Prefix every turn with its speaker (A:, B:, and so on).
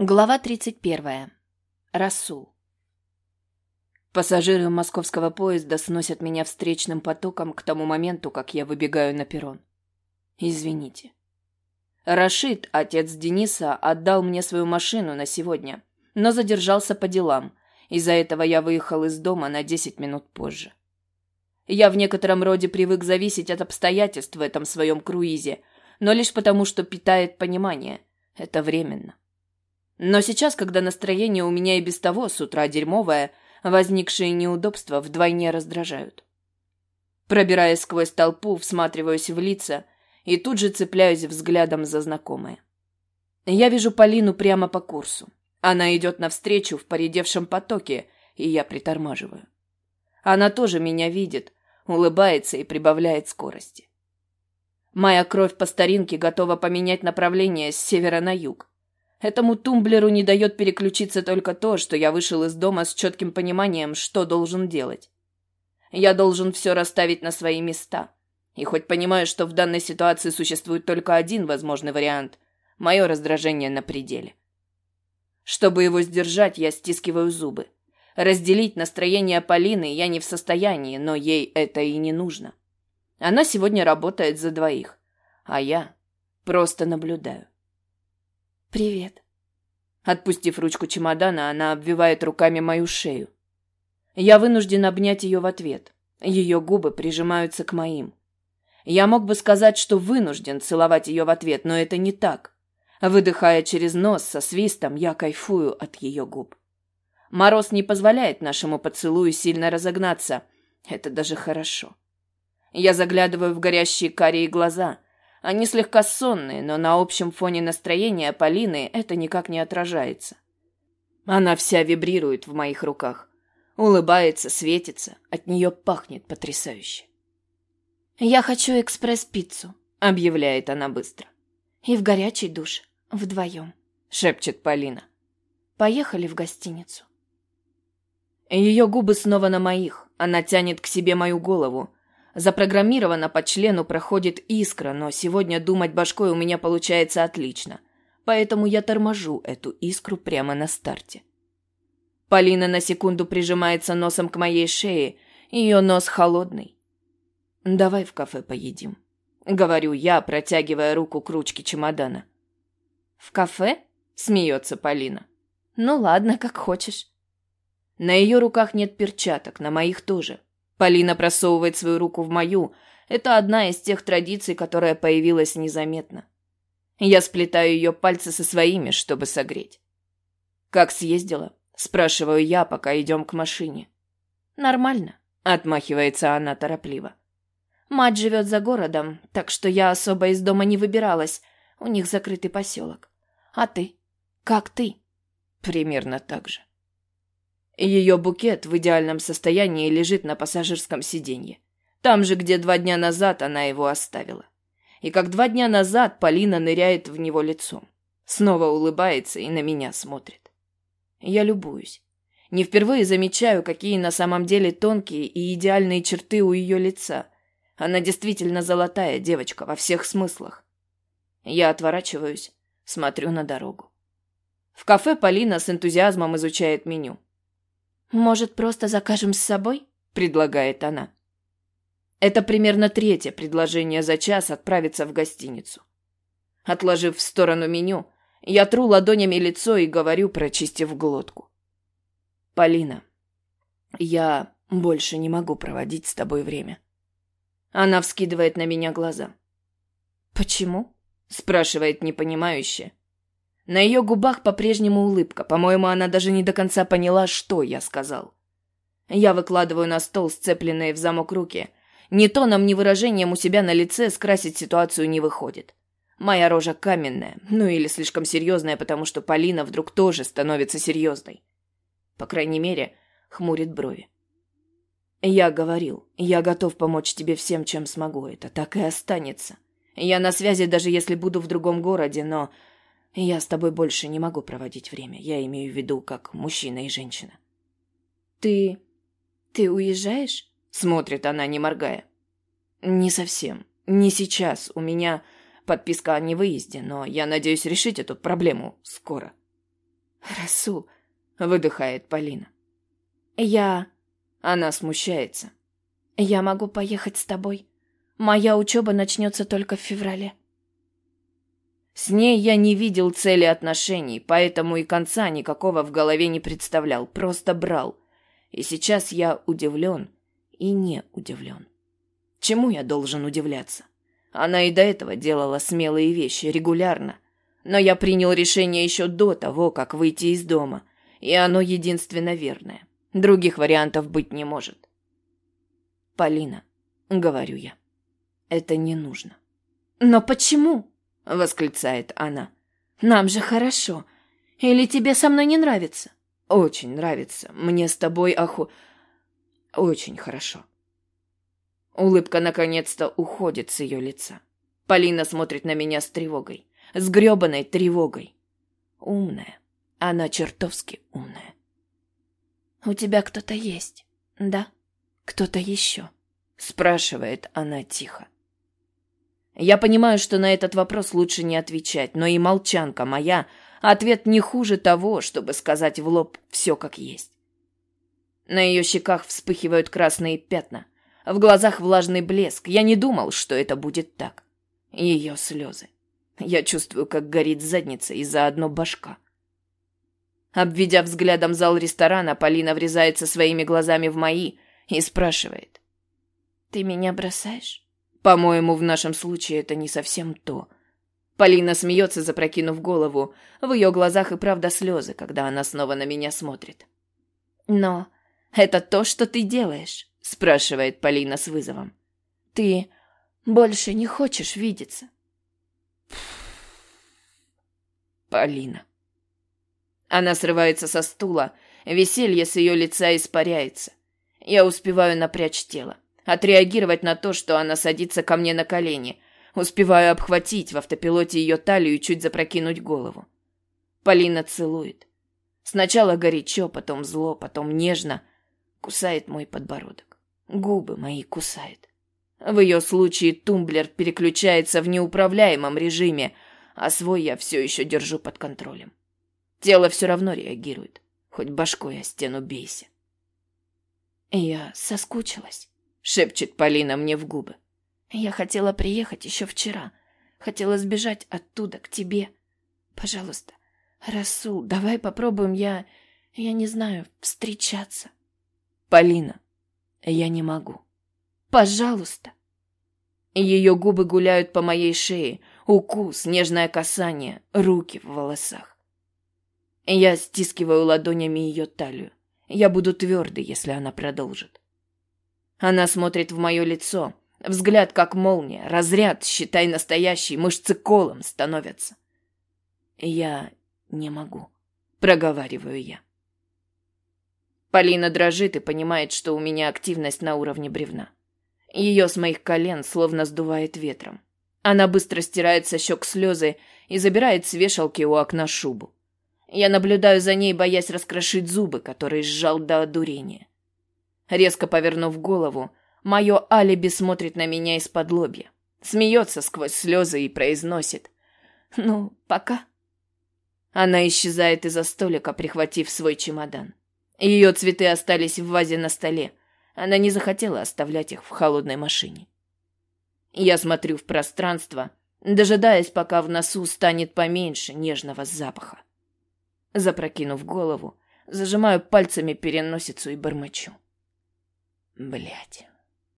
A: Глава 31. Расул. Пассажиры московского поезда сносят меня встречным потоком к тому моменту, как я выбегаю на перрон. Извините. Рашид, отец Дениса, отдал мне свою машину на сегодня, но задержался по делам. Из-за этого я выехал из дома на 10 минут позже. Я в некотором роде привык зависеть от обстоятельств в этом своем круизе, но лишь потому, что питает понимание. Это временно. Но сейчас, когда настроение у меня и без того с утра дерьмовое, возникшие неудобства вдвойне раздражают. Пробираясь сквозь толпу, всматриваюсь в лица и тут же цепляюсь взглядом за знакомое. Я вижу Полину прямо по курсу. Она идет навстречу в поредевшем потоке, и я притормаживаю. Она тоже меня видит, улыбается и прибавляет скорости. Моя кровь по старинке готова поменять направление с севера на юг. Этому тумблеру не дает переключиться только то, что я вышел из дома с четким пониманием, что должен делать. Я должен все расставить на свои места. И хоть понимаю, что в данной ситуации существует только один возможный вариант, мое раздражение на пределе. Чтобы его сдержать, я стискиваю зубы. Разделить настроение Полины я не в состоянии, но ей это и не нужно. Она сегодня работает за двоих, а я просто наблюдаю.
B: «Привет».
A: Отпустив ручку чемодана, она обвивает руками мою шею. Я вынужден обнять ее в ответ. Ее губы прижимаются к моим. Я мог бы сказать, что вынужден целовать ее в ответ, но это не так. Выдыхая через нос со свистом, я кайфую от ее губ. Мороз не позволяет нашему поцелую сильно разогнаться. Это даже хорошо. Я заглядываю в горящие карие глаза, они слегка сонные, но на общем фоне настроения Полины это никак не отражается. Она вся вибрирует в моих руках. Улыбается, светится, от нее пахнет потрясающе.
B: «Я хочу экспресс-пиццу», —
A: объявляет она быстро.
B: «И в горячий душ, вдвоем», —
A: шепчет Полина.
B: «Поехали в гостиницу».
A: Ее губы снова на моих. Она тянет к себе мою голову. Запрограммировано по члену проходит искра, но сегодня думать башкой у меня получается отлично. Поэтому я торможу эту искру прямо на старте. Полина на секунду прижимается носом к моей шее. Ее нос холодный. «Давай в кафе поедим», — говорю я, протягивая руку к ручке чемодана.
B: «В кафе?» — смеется Полина. «Ну ладно, как хочешь».
A: На ее руках нет перчаток, на моих тоже. Полина просовывает свою руку в мою. Это одна из тех традиций, которая появилась незаметно. Я сплетаю ее пальцы со своими, чтобы согреть. «Как съездила?» – спрашиваю я, пока идем к машине.
B: «Нормально», –
A: отмахивается она торопливо.
B: «Мать живет за городом, так что я особо из дома не выбиралась. У них закрытый поселок. А ты? Как ты?»
A: «Примерно так же». Ее букет в идеальном состоянии лежит на пассажирском сиденье. Там же, где два дня назад она его оставила. И как два дня назад Полина ныряет в него лицом. Снова улыбается и на меня смотрит. Я любуюсь. Не впервые замечаю, какие на самом деле тонкие и идеальные черты у ее лица. Она действительно золотая девочка во всех смыслах. Я отворачиваюсь, смотрю на дорогу. В кафе Полина с энтузиазмом изучает меню.
B: «Может, просто закажем с собой?» – предлагает она.
A: Это примерно третье предложение за час отправиться в гостиницу. Отложив в сторону меню, я тру ладонями лицо и говорю, прочистив глотку. «Полина, я больше не могу проводить с тобой время». Она вскидывает на меня глаза.
B: «Почему?»
A: – спрашивает непонимающе, на ее губах по-прежнему улыбка. По-моему, она даже не до конца поняла, что я сказал. Я выкладываю на стол сцепленные в замок руки. Ни тоном, ни выражением у себя на лице скрасить ситуацию не выходит. Моя рожа каменная, ну или слишком серьезная, потому что Полина вдруг тоже становится серьезной. По крайней мере, хмурит брови. Я говорил, я готов помочь тебе всем, чем смогу. Это так и останется. Я на связи, даже если буду в другом городе, но я с тобой больше не могу проводить время. Я имею в виду как мужчина и женщина.
B: Ты... ты уезжаешь?
A: Смотрит она, не моргая. Не совсем. Не сейчас. У меня подписка о невыезде, но я надеюсь решить эту проблему скоро.
B: «Расул», —
A: выдыхает Полина.
B: «Я...»
A: Она смущается.
B: «Я могу поехать с тобой. Моя учеба начнется только в феврале».
A: С ней я не видел цели отношений, поэтому и конца никакого в голове не представлял, просто брал. И сейчас я удивлен и не удивлен. Чему я должен удивляться? Она и до этого делала смелые вещи регулярно. Но я принял решение еще до того, как выйти из дома, и оно единственно верное. Других вариантов быть не может. Полина, говорю я, это не нужно.
B: Но почему?
A: Восклицает она.
B: Нам же хорошо. Или тебе со мной не нравится?
A: Очень нравится. Мне с тобой оху... Очень хорошо. Улыбка наконец-то уходит с ее лица. Полина смотрит на меня с тревогой. С гребаной тревогой. Умная. Она чертовски умная.
B: «У тебя кто-то есть, да? Кто-то еще?»
A: Спрашивает она тихо. Я понимаю, что на этот вопрос лучше не отвечать, но и молчанка моя — ответ не хуже того, чтобы сказать в лоб все как есть. На ее щеках вспыхивают красные пятна, в глазах влажный блеск. Я не думал, что это будет так. Ее слезы. Я чувствую, как горит задница и заодно башка. Обведя взглядом зал ресторана, Полина врезается своими глазами в мои и спрашивает.
B: «Ты меня бросаешь?»
A: По-моему, в нашем случае это не совсем то. Полина смеется, запрокинув голову. В ее глазах и правда слезы, когда она снова на меня смотрит.
B: «Но это то, что ты делаешь?»
A: – спрашивает Полина с вызовом.
B: «Ты больше не хочешь видеться?»
A: Полина. Она срывается со стула, веселье с ее лица испаряется. Я успеваю напрячь тело отреагировать на то, что она садится ко мне на колени. Успеваю обхватить в автопилоте ее талию и чуть запрокинуть голову. Полина целует. Сначала горячо, потом зло, потом нежно. Кусает мой подбородок. Губы мои кусает. В ее случае тумблер переключается в неуправляемом режиме, а свой я все еще держу под контролем. Тело все равно реагирует. Хоть башкой о стену бейся.
B: Я соскучилась
A: шепчет Полина мне в губы.
B: Я хотела приехать еще вчера. Хотела сбежать оттуда к тебе. Пожалуйста, Расул, давай попробуем я, я не знаю, встречаться.
A: Полина, я не могу.
B: Пожалуйста.
A: Ее губы гуляют по моей шее, укус, нежное касание, руки в волосах. Я стискиваю ладонями ее талию. Я буду твердой, если она продолжит. Она смотрит в мое лицо. Взгляд как молния, разряд, считай настоящий, мышцы колом становятся. Я не могу, проговариваю я. Полина дрожит и понимает, что у меня активность на уровне бревна. Ее с моих колен словно сдувает ветром. Она быстро стирает со щек слезы и забирает с вешалки у окна шубу. Я наблюдаю за ней, боясь раскрошить зубы, которые сжал до одурения. Резко повернув голову, мое алиби смотрит на меня из-под лобья. Смеется сквозь слезы и произносит. «Ну, пока». Она исчезает из-за столика, прихватив свой чемодан. Ее цветы остались в вазе на столе. Она не захотела оставлять их в холодной машине. Я смотрю в пространство, дожидаясь, пока в носу станет поменьше нежного запаха. Запрокинув голову, зажимаю пальцами переносицу и бормочу. Блять.